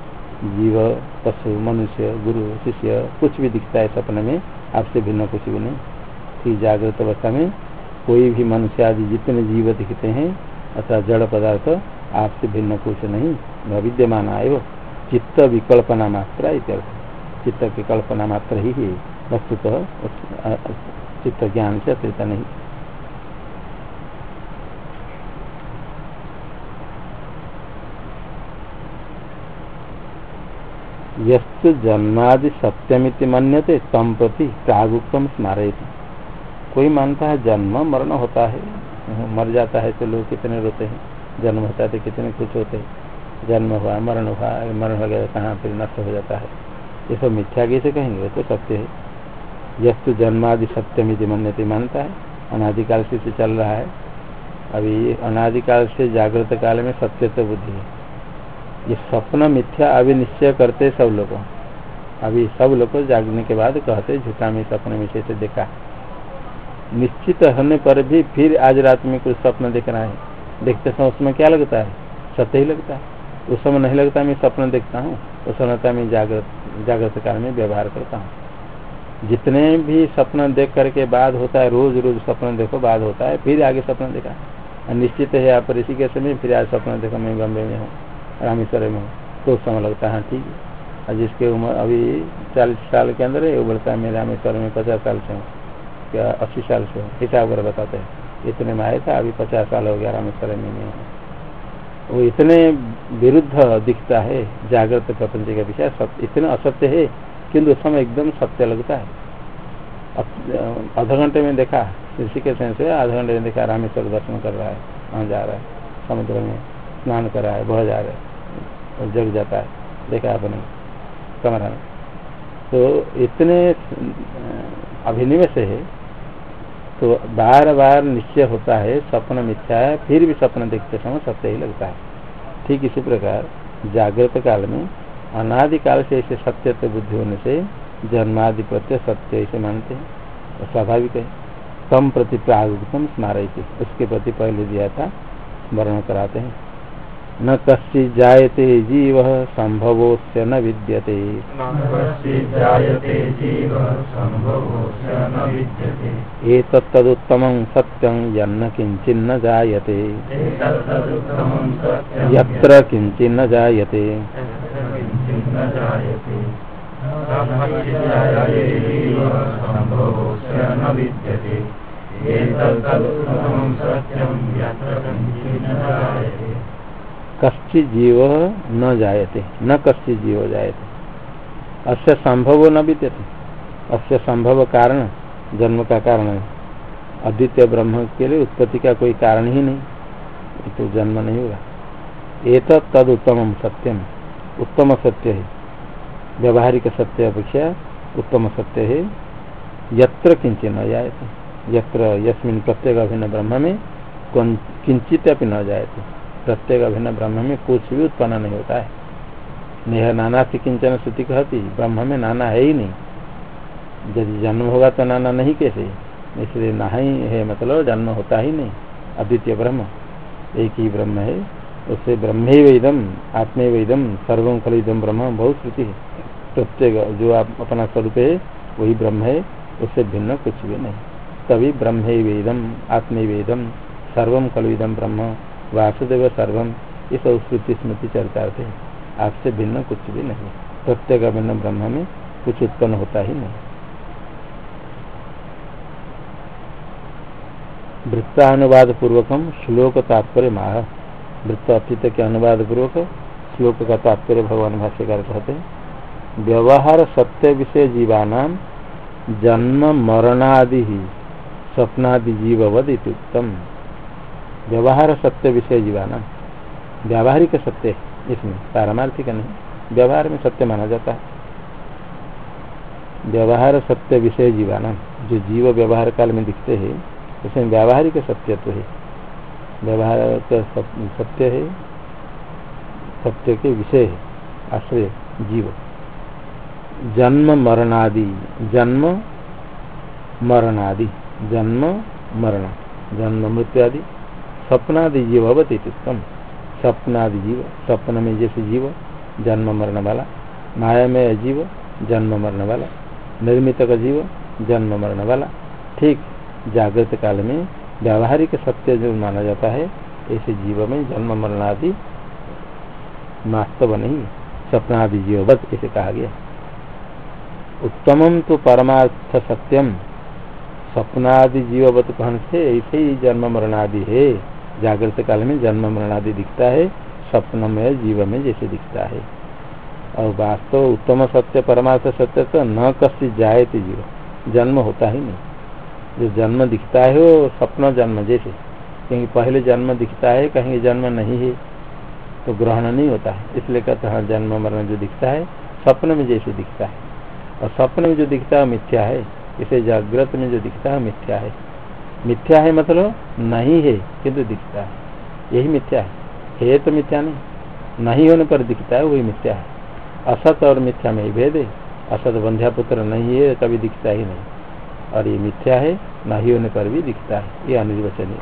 जीव, पशु, मनुष्य, गुरु, शिष्य, कुछ भी दिखता है सपने में, आपसे भिन्न कुछ भी नहीं। ठीक जागृत अवस्था में कोई भी मनुष्य आदि जितने जीव दिखते हैं, अथवा जड़ पदार्थ, आपसे भिन्न कुछ नहीं। विद्यमान आयो, चित्त विकल्पना मात्रा इत्यर्थ। चित्त की कल्पना मात्र ही है वस्तुतः चित्त ज्ञान से अतिरिक्त नहीं। यस्तु जन्मादि सत्यमिति मन्यते, तम प्रति प्रागुक्तम स्मारयती। कोई मानता है जन्म मरण होता है, मर जाता है तो लोग कितने रोते हैं? जन्म होता है तो कितने खुश होते हैं? जन्म हुआ, मरण हुआ, मरण हो गया कहाँ फिर नष्ट हो जाता है? ये सब मिथ्या कैसे कहेंगे तो सत्य है। यस्तु जन्मादि सत्यमिति मन्यते मानता है। अनादिकाल से चल रहा है। अभी अनादिकाल से जागृत काल में सत्य तो बुद्धि है। ये स्वप्न मिथ्या अभी निश्चय करते सब लोग। अभी सब लोग जागने के बाद कहते, झूठा में सपने में से देखा। निश्चित होने पर भी फिर आज रात में कुछ स्वप्न देख रहा है। देखते समय उसमें क्या लगता है? सत्य ही लगता है। उस समय नहीं लगता मैं सपना देखता हूँ। समय मैं जागृत जागृत काल में व्यवहार करता हूँ। जितने भी सपना देख करके बाद होता है, रोज रोज सपना देखो बाद होता है, फिर आगे सपना देखा। निश्चित है आप ऋषि के समय फिर आज सपना देखो, मैं बम्बे में हूँ, रामेश्वर में हूँ। तो समय लगता है हाँ ठीक है। और जिसके उम्र अभी चालीस साल के अंदर है बोलता है मैं रामेश्वर में पचास साल से हूँ क्या अस्सी साल से हूँ, हिसाब कर बताते हैं। इतने में आया था, अभी पचास साल हो गया रामेश्वर में मैं वो इतने विरुद्ध दिखता है, जागृत प्रपंच का विषय इतने असत्य है किंतु समय एकदम सत्य लगता है। आधा घंटे में देखा ऋषिकेश से आधा घंटे में देखा, रामेश्वर दर्शन कर रहा है, वहाँ जा रहा है, समुद्र में स्नान कर रहा है बह जा रहा है, जग जाता है, देखा आपने, कमरा में। तो इतने अभिनिवेश है तो बार बार निश्चय होता है सपन मिथ्या है, फिर भी सपन देखते समय सत्य ही लगता है। ठीक इसी प्रकार, जागृत काल में अनादिकाल से ऐसे सत्य तो बुद्धि होने से जन्मादि प्रत्यय सत्य ऐसे मानते हैं, और स्वाभाविक है। तम प्रति प्रागुतम स्मारय उसके प्रति पहले दिया था वर्णन कराते हैं। न कश्चि जायते जीव संभवोस्य न विद्यते। एतत्तदुत्तमं सत्यं यन्न किञ्चिन्न जायते। यत्र किञ्चिन्न जायते। कश्चि जीव न जायते, न कश्चि जीव जायते। अस्य संभव न बीतते अस्य संभव कारण जन्म का कारण है। अद्वितीय ब्रह्म के लिए उत्पत्ति का कोई कारण ही नहीं। तो जन्म नहीं होगा एक तद उत्तम सत्यम उत्तम सत्य है। व्यवहारिक सत्य अपेक्षा उत्तम सत्य है। यत्र किंचित न जायते। यत्र यस्मिन प्रत्येक अभिन्न ब्रह्म में किंचित अपनी न जायते। प्रत्येक अभिन्न ब्रह्म में कुछ भी उत्पन्न नहीं होता है। नेह नाना से किंचन श्रुति कहती, ब्रह्म में नाना है ही नहीं। यदि जन्म होगा तो नाना नहीं कैसे? इसलिए ना ही है मतलब जन्म होता ही नहीं, अद्वितीय ब्रह्म। एक ही ब्रह्म है, उससे ब्रह्मे वेदम आत्मे वेदम सर्वम खल इदम ब्रह्म बहुत श्रुति है। प्रत्येक जो आप अपना स्वरूप है, वही ब्रह्म है, उससे भिन्न कुछ भी नहीं। तभी ब्रह्मे वेदम आत्मे वेदम सर्वम खलुदम ब्रह्म वासुदेव सर्वम ये श्रुति स्मृति चर्चा थे आपसे भिन्न कुछ भी नहीं। प्रत्येक भिन्न ब्रह्म में कुछ उत्पन्न होता ही नहीं। वृत्तानुवाद पूर्वकम श्लोक तात्पर्य माह वृत्त अतीत के अनुवाद पूर्वक श्लोक का तात्पर्य भगवान भाष्यकार कहते हैं, व्यवहार सत्य विषय जीवानाम जन्म मरणादि ही स्वप्नादि जीववद उत्तम व्यवहार सत्य विषय जीवानाम व्यावहारिक सत्य इसमें पारमार्थिक नहीं, व्यवहार में सत्य माना जाता है। व्यवहार सत्य विषय जीवाना, जो जीव व्यवहार काल में दिखते हैं, उसमें व्यावहारिक सत्य तो है। व्यवहार सत्य है, सत्य के विषय है, आश्रय, जीव। जन्म मरणादि जन्म मरणादि, जन्म मरण, जन्म मृत्यु आदि स्वप्नादि जीव अवती उत्तम स्वप्नादि जीव स्वप्न में जैसे जीव जन्म मरण वाला माया में अजीव जन्म मरण वाला निर्मित का जीव जन्म मरण वाला ठीक जागृत काल में व्यावहारिक सत्य जो माना जाता है, ऐसे जीव में जन्म मरण आदि वास्तव नहीं। सपनादि जीववत ऐसे कहा गया। उत्तम तो परमार्थ सत्यम स्वप्नादि जीववत कहन से ऐसे ही जन्म मरण आदि है। जागृत काल में जन्म मरण आदि दिखता है स्वप्न में जीव में जैसे दिखता है। और वास्तव उत्तम सत्य, परमार्थ सत्य तो न कसी जाए जीव, जन्म होता ही नहीं। जो जन्म दिखता है वो स्वप्न जन्म जैसे। क्योंकि पहले जन्म दिखता है, कहीं जन्म नहीं है तो ग्रहण नहीं होता है। इसलिए कहते हैं जन्म मरण जो दिखता है स्वप्न में जैसे दिखता है। और स्वप्न में जो दिखता है मिथ्या है। इसे जागृत में जो दिखता है मिथ्या है। मिथ्या है मतलब नहीं है किंतु दिखता है। यही मिथ्या है। है तो मिथ्या नहीं। नहीं होने पर दिखता है, वही मिथ्या है। असत और मिथ्या में ही भेद है। असत बंध्या पुत्र नहीं है कभी दिखता ही नहीं। और ये मिथ्या है, नहीं होने पर भी दिखता है। ये अनिर्वचनीय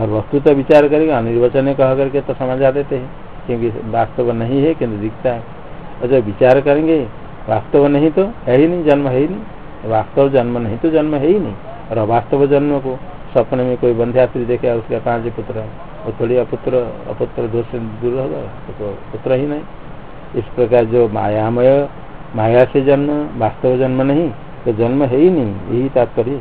और वस्तु तो विचार करेगा, अनिर्वचनीय कह करके तो समझा देते हैं, क्योंकि वास्तव नहीं है, किंतु दिखता है। और जब विचार करेंगे, वास्तव नहीं तो है ही नहीं, जन्म है ही नहीं। वास्तव जन्म नहीं तो जन्म है ही नहीं। और अवास्तव जन्म को, सपने में कोई बंध्यात्री देखे, उसका पाँच पुत्र है? वो थोड़ी अपुत्र अपुत्र दोष से दूर होगा तो पुत्र ही नहीं। इस प्रकार जो मायामय, माया से जन्म, वास्तव जन्म नहीं तो जन्म है ही नहीं, यही तात्पर्य।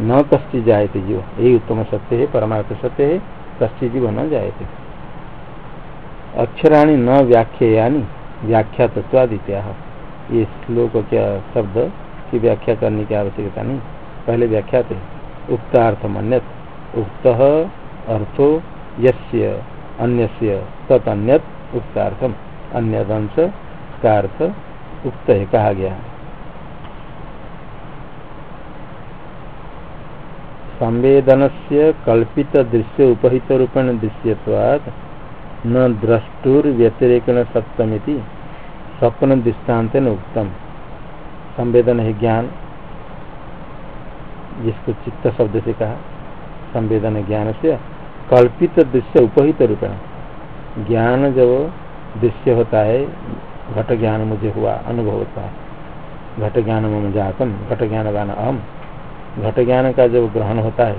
न जाए थे जीव, यही उत्तम सत्य है, परमार्थ सत्य है कश्चि जीव न थे अक्षराणी न व्याख्यानी व्याख्या तत्वादित्या ये श्लोक क्या, शब्द की व्याख्या करने की आवश्यकता नहीं। पहले व्याख्या थे। उक्तार्थ अन्यत उक्त अर्थो यस्य अन्यस्य तत् उक्तार्थम। अन्य अंश का अर्थ उक्त है कहा गया संवेदन से कल्पित दृश्य उपहित रूपेण दृश्यवाद न द्रष्टुर व्यतिरेकण सप्तमिति स्वप्न दृष्टांत उत्तम संवेदन है ज्ञान। जिसको चित्त शब्द से कहा, संवेदन ज्ञान से, कल्पित दृश्य, उपहित रूपेण। ज्ञान जब दृश्य होता है, घट ज्ञान मुझे हुआ, अनुभव होता है। घट ज्ञान में मुझे जातम, घट ज्ञान वान अहम। घट ज्ञान का जब ग्रहण होता है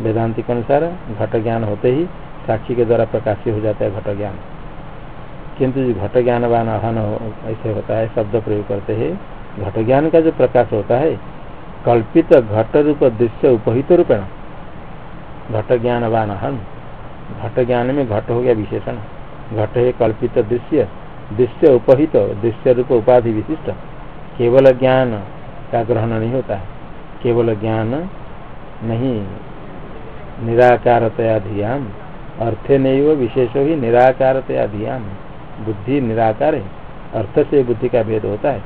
वेदांति के अनुसार घट ज्ञान होते ही साक्षी के द्वारा प्रकाशित हो जाता है घट ज्ञान। किंतु जो घट ज्ञान वान अहन ऐसे होता है, शब्द प्रयोग करते हैं, घट ज्ञान का जो प्रकाश होता है कल्पित घट रूप दृश्य उपहित रूपेण। घट ज्ञान वान अहन घट ज्ञान में घट हो गया विशेषण। घट है कल्पित दृश्य। दृश्य उपहित, दृश्य रूप उपाधि विशिष्ट। केवल ज्ञान का ग्रहण नहीं होता है। केवल ज्ञान नहीं। निराकारतया धियाम। अर्थे नहीं वो विशेष ही निराकारतया धियाम। बुद्धि निराकार है। अर्थ से बुद्धि का भेद होता है।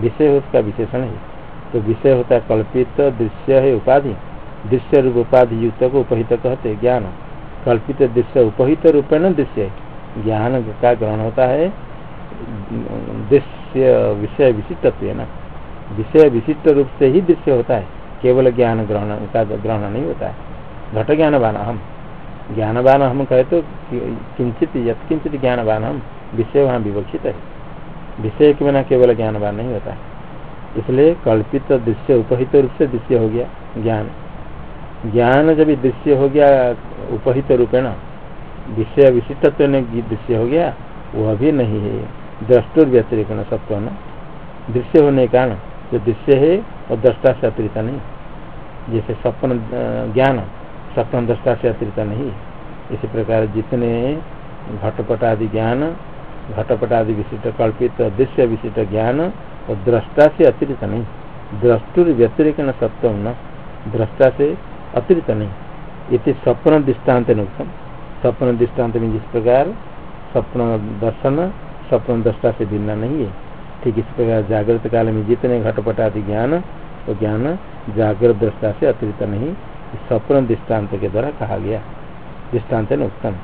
विषय उसका विशेषण है। तो विषय होता है कल्पित दृश्य है उपाधि। दृश्य रूप उपाधि युक्त को उपहित कहते ज्ञान। कल्पित दृश्य उपहित रूपेण दृश्य ज्ञान का ग्रहण होता है, दृश्य विषय विशिष्ट ना। विषय विशिष्ट रूप से ही दृश्य होता है। केवल ज्ञान ग्रहण का ग्रहण नहीं होता है। घट ज्ञानवान हम ज्ञानवान हम कहे तो किंचित, यत्किंचित ज्ञानवान हम विषय वहाँ विवक्षित है। विषय के बिना केवल ज्ञानवान नहीं होता है। इसलिए कल्पित दृश्य, उपहित रूप से दृश्य हो गया, ज्ञान। ज्ञान जब दृश्य हो गया, उपहित रूपेण, विषय विशिष्टत्व ने दृश्य हो गया वह भी नहीं है। द्रष्टुर व्यतिरिक सत्व न। दृश्य होने के कारण, जो दृश्य है और दृष्टा से अतिरिक्त नहीं। जैसे सपन, ज्ञान, सपन दृष्टा से अतिरिक्त नहीं। इसी प्रकार जितने घटपट आदि ज्ञान घटपट आदि विशिष्ट कल्पित दृश्य विशिष्ट ज्ञान और दृष्टा से अतिरिक्त नहीं। द्रष्टुर व्यतिरिक्त न सत्व न, दृष्टा से अतिरिक्त नहीं। इति स्वप्न दृष्टांत नुकसान स्वप्न दृष्टांत में जिस प्रकार स्वप्न दर्शन स्वप्न दृष्टा से भिन्न नहीं है, ठीक इस प्रकार जागृत काल में जितने घटपट आदि ज्ञान वो ज्ञान जागृत दृष्टा से अतिरिक्त नहीं स्वप्न दृष्टांत के द्वारा कहा गया। दृष्टांत ने उत्तम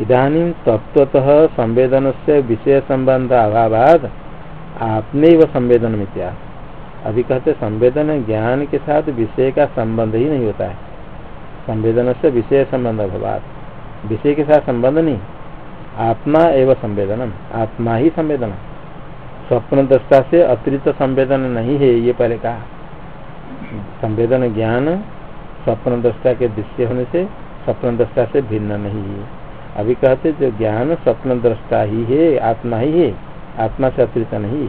इधानी तत्वतः संवेदन से विषय संबंध अभाव आपने व संवेदन में क्या अभी कहते संवेदन ज्ञान के साथ विषय का संबंध ही नहीं होता है। संवेदन से विषय संबंध अभाव विषय के साथ संबंध नहीं। आत्मा एवं संवेदनम। आत्मा ही संवेदन स्वप्न दृष्टा से अतिरिक्त संवेदन नहीं है, ये पहले कहा। संवेदन ज्ञान स्वप्न दृष्टा के दृश्य होने से स्वप्न दृष्टा से भिन्न नहीं है। अभी कहते जो ज्ञान स्वप्न दृष्टा ही है, आत्मा ही है आत्मा से अतिरिक्त नहीं,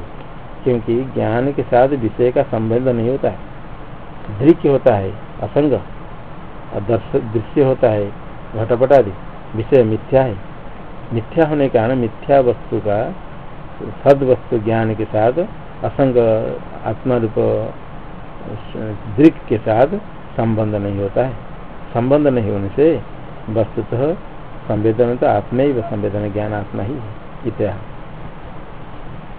क्योंकि ज्ञान के साथ विषय का संबंध नहीं होता है। दृश्य होता है, असंग दृश्य होता है घटपट आदि विषय मिथ्या है। मिथ्या होने के कारण मिथ्या वस्तु का, सद वस्तु ज्ञान के साथ, असंग आत्मा रूप दृक के साथ संबंध नहीं होता है। संबंध नहीं होने से वस्तुतः संवेदन तो आत्मा ही संवेदन ज्ञान आत्मा ही। इत्या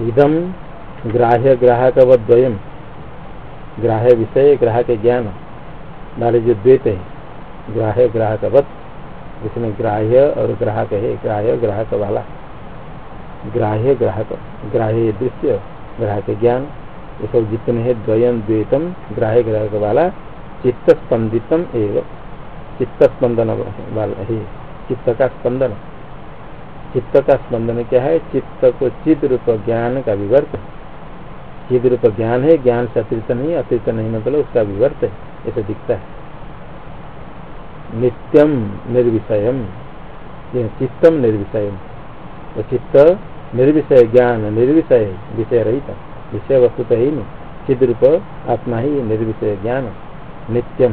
इदम ग्राह्य ग्राहक वयम ग्राह्य विषय ग्राहक ज्ञान। वाले जो द्वैत है ग्राह्य ग्राहक वत जिसमें ग्राह्य और ग्राहक है, ग्राह्य ग्राहक वाला ग्राह्य ग्राहक, ग्राह्य दृश्य ग्राहक ज्ञान। ये सब जितने हैं द्वयम द्वैतम, ग्राह्य ग्राहक वाला चित्त स्पंदितम एवं। चित्त स्पंदन वाला है चित्त का स्पंदन चित्त का स्पंदन क्या है? चित्त को चिद रूप ज्ञान का विवर्त। चिद रूप ज्ञान है, ज्ञान से अतिरिक्त नहीं अतिरिक्त नहीं मतलब उसका विवर्त है, ऐसे दिखता है। नित्यम निर्विषयम चित्तम निर्विषयम। तो चित्त निर्विषय, ज्ञान निर्विषय, विषय रहित, विषय वस्तु तो ही नहीं। चिद रूप आत्मा ही निर्विषय ज्ञान, नित्यम।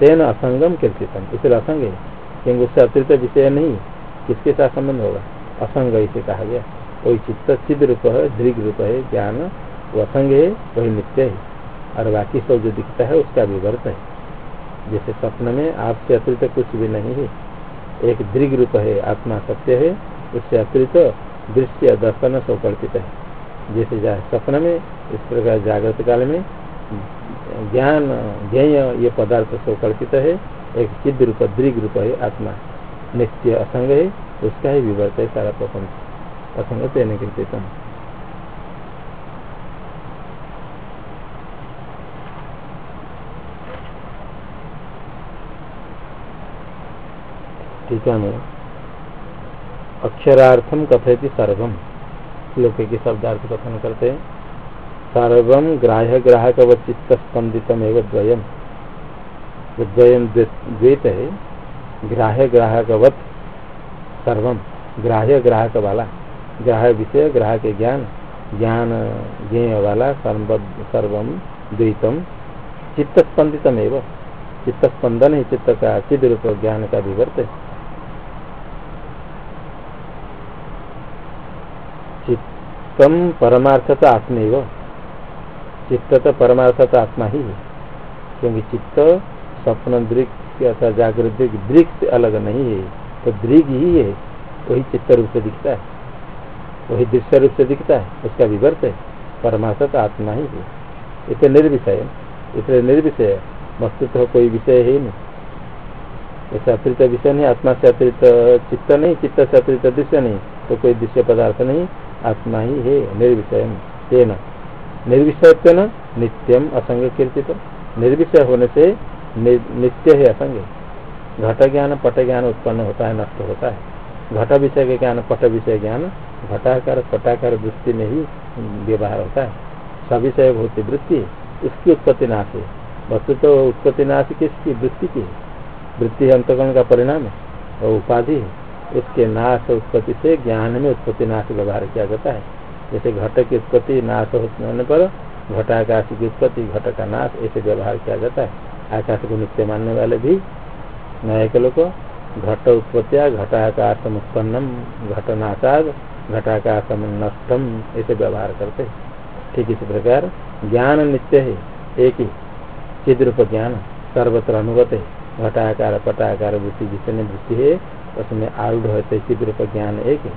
तेन असंगम कीर्तितम इसलिए असंग है, क्योंकि उससे अतिरिक्त विषय नहीं। किसके साथ संबंध होगा? असंग इसे कहा गया। कोई चित्त चिद रूप है दृग रूप है, ज्ञान, वो असंग है, वही नित्य है। और बाकी सब जो दिखता है, उसका विवर्त है। जैसे स्वप्न में आपसे अतिरिक्त कुछ भी नहीं है। एक दृग रूप है, आत्मा सत्य है, उससे अतिरिक्त दृश्य दर्शन सब कल्पित है। जैसे स्वप्न में, इस प्रकार जागृत काल में, ज्ञान, ज्ञेय ये पदार्थ सब कल्पित है। एक चिद रूप दृग रूप है, आत्मा। नित्य असंग है उसका ही विवर्त है सारा प्रपंच. असंग तेन है अक्षरार्थम कथयति सर्वम श्लोक के शब्दार्थ कथन करते. हैं सर्वम ग्राह्य ग्राहक व चित्त स्पंदितम द्वयम. द्वयम द्वैत है ग्राह्य ग्राहकवत सर्वम ग्राह्य ग्राहक वाला ग्राह्य विषय ग्राहक ज्ञान। ज्ञान ज्ञेय वाला सर्वम द्वैतम। चित्त स्पंदितम एवं चित्त स्पंदन ही चित्त का चिद रूप ज्ञान का विवर्त है चित्तम परमार्थता आत्मेव। चित्त तो परमार्थता आत्मा। ही है क्योंकि चित्त स्वप्न दृक् अर्थात जागृत दृग से अलग नहीं है तो दृग ही है। वही चित्त रूप से दिखता है। वही दृश्य रूप से दिखता है। उसका विवर्त है। परमार्थ तो आत्मा ही है। इसे निर्विषय इसलिए निर्विषय वस्तु तो कोई विषय है नहीं। ऐसा अतिरिक्त विषय नहीं, आत्मा से अतिरिक्त चित्त नहीं, चित्त से अतिरिक्त दृश्य नहीं तो कोई दृश्य पदार्थ नहीं। आत्मा ही है। निर्विषय तेना। निर्विषय नित्यम असंग कीर्तित निर्विषय होने से नित्य है असंग घट ज्ञान, पट ज्ञान उत्पन्न होता है, नष्ट होता है। घट विषय के ज्ञान, पट विषय ज्ञान, घटाकार, पटाकार वृत्ति में ही व्यवहार होता है। सविषय भूति वृत्ति उसकी उत्पत्ति नाश है। वस्तु तो उत्पत्ति नाश किसकी? वृत्ति की वृत्ति अंतकरण का परिणाम है, और उपाधि है। उसके नाश उत्पत्ति से ज्ञान में उत्पत्ति नाश व्यवहार किया जाता है। जैसे घट की उत्पत्ति नाश होने पर घटाकाश की उत्पत्ति, घट का नाश, ऐसे व्यवहार किया जाता है। आकाश को नित्य मानने वाले भी नए के लोग घट उत्पत्तिया घटाकाश उत्पन्नम घटनाशाद घटाकाशम नष्टम ऐसे व्यवहार करते ठीक इसी प्रकार, ज्ञान नित्य है, एक ही चिद रूप ज्ञान, सर्वत्र अनुगत है। घटाकार, पटाकार वृत्ति जितने वृत्ति है, उसमें आरूढ़ होते चिद रूप ज्ञान एक है।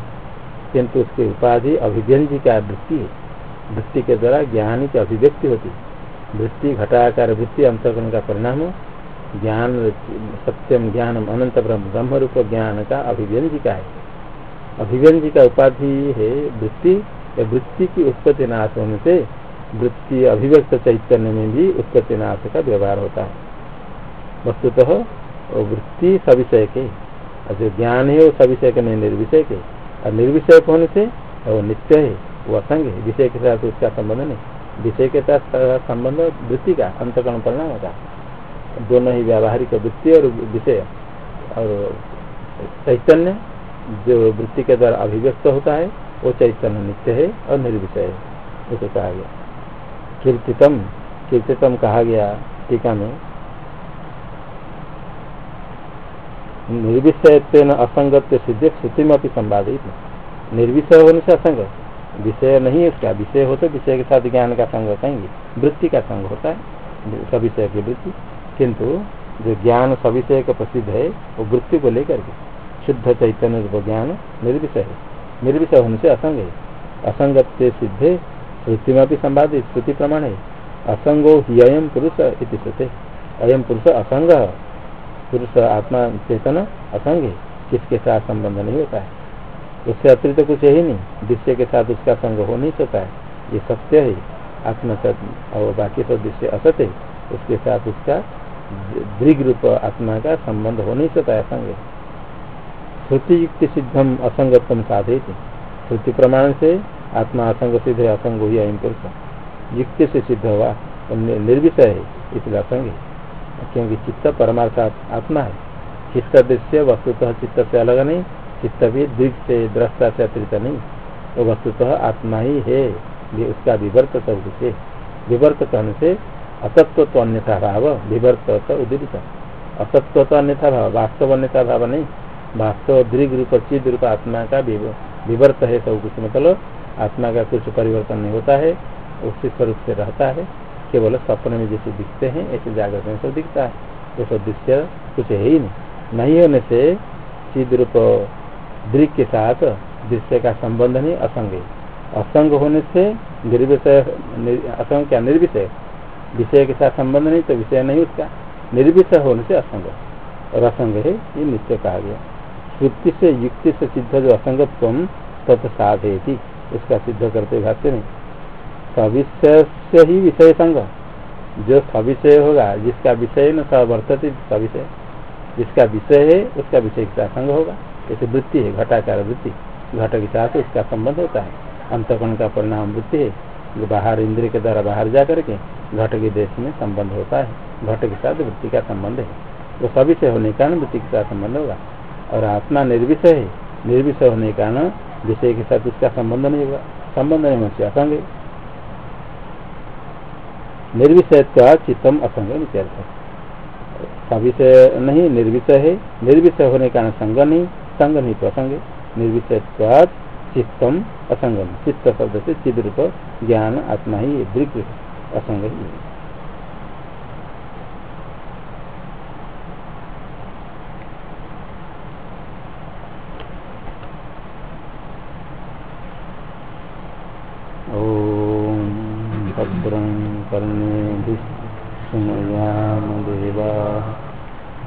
किंतु उसकी उपाधि अभिव्यंजी का वृत्ति है। वृत्ति के द्वारा ज्ञान की अभिव्यक्ति होती वृत्ति घटाकार वृत्ति अंतकरण का परिणाम ज्ञान सत्यम ज्ञानम अनंत ब्रह्म ब्रह्म रूप ज्ञान का अभिव्यंजी का है। अभिव्यंजी का उपाधि है वृत्ति वृत्ति की उत्पत्ति नाश होने से वृत्ति अभिव्यक्त चैतन्य में भी उत्पत्ति नाश का व्यवहार होता है। वस्तुतः तो वृत्ति सविषय के जो ज्ञान है वो सविषय के नहीं, निर्विषय के। और निर्विषय होने से? वो नित्य है, वो असंग है। विषय के साथ उसका संबंध नहीं। विषय के साथ संबंध वृत्ति का अंतकरण परिणाम का दोनों ही व्यावहारिक वृत्ति और विषय। और चैतन्य, जो वृत्ति के द्वारा अभिव्यक्त होता है, वो चैतन्य नित्य है और निर्विषय है। उसे कहा गया। कीर्तितम कीर्तितम कहा गया टीका में निर्विषय असंगत सिद्धि श्रुति में अपनी संवादित निर्विषय होने से असंग विषय नहीं है उसका विषय हो? तो विषय के साथ ज्ञान का संग कहेंगे वृत्ति का संग होता है सविषय की वृत्ति। किंतु जो ज्ञान सविषय का प्रसिद्ध है, वो वृत्ति को लेकर के शुद्ध चैतन्य रूप ज्ञान निर्विषय है। निर्विषय होने से असंग है। असंगत सिद्धे श्रुति में भी संवादित श्रुति प्रमाण है। असंगो ही अयम पुरुष इति श्रुते। अयम पुरुष असंग। पुरुष आत्मा चेतन असंग है, किसके साथ संबंध नहीं होता है। उससे अतिरिक्त कुछ है ही नहीं। दृश्य के साथ उसका संग हो नहीं सकता है। ये सत्य है। आत्मा और बाकी सब दृश्य असत है। उसके साथ उसका दृग रूप आत्मा का संबंध हो नहीं सकता है असंग श्रुति युक्ति सिद्धम असंगतम साधे थे श्रुति प्रमाण से आत्मा असंग, सिद्ध है, असंग हुई अहिम पुरुष युक्ति से सिद्ध हुआ। निर्विषय है। इसलिए असंग है। क्योंकि चित्त परमार्थ आत्मा है। चित्त दृश्य वस्तुतः चित्त से अलग नहीं। चित्त भी दृग से दृष्टा से अतिरिक्त नहीं। तो वस्तुतः आत्मा ही है। उसका विवर्त सब है विवर्त कहने से असत्व तो अन्यथा भाव, विवर्त उदित। असत्व तो अन्यथा भाव, वास्तव अन्यथा भाव नहीं। वास्तव दीर्घ रूप चिद रूप आत्मा का विवर्त है सब कुछ। मतलब आत्मा का कुछ परिवर्तन नहीं होता है, उसी स्वरूप से रहता है। केवल सपने में जैसे दिखते हैं, ऐसे जागृत में सब दिखता है। वो सब दृश्य कुछ है ही नहीं। नहीं होने से चिद रूप दृग के साथ दृश्य का संबंध नहीं, असंग असंग होने से निर्विषय, असंग क्या, निर्विषय? विषय के साथ संबंध नहीं तो विषय नहीं उसका। निर्विषय होने से असंग। और असंग है, ये नित्य कहा गया। श्रुति से, युक्ति से सिद्ध जो असंगत्व थी उसका सिद्ध करते भाष्य में सविषय से ही विषय संग। जो सविषय होगा, जिसका विषय न सवर्तते सविषय। जिसका विषय है, उसका विषय का संग होगा। जैसे वृत्ति है, घटाकार वृत्ति। घट के साथ उसका संबंध होता है। अंतकरण का परिणाम वृत्ति है। जो बाहर इंद्र के द्वारा बाहर जा करके घट के देश में संबंध होता है। घट के साथ वृत्ति का संबंध है। वो सविषय होने के कारण वृत्ति के साथ संबंध होगा। और आत्मा निर्विषय है। निर्विषय होने के कारण विषय के साथ उसका संबंध नहीं होगा। संबंध नहीं होने से असंग निर्विषय चित्तम असंग सविषय नहीं, निर्विषय है। निर्विषय होने के कारण संग नहीं। संग नहीं तो असंग चित्तम असंगम। चित्त शब्द से चिद रूप ज्ञान, आत्मा ही दृग असंग ही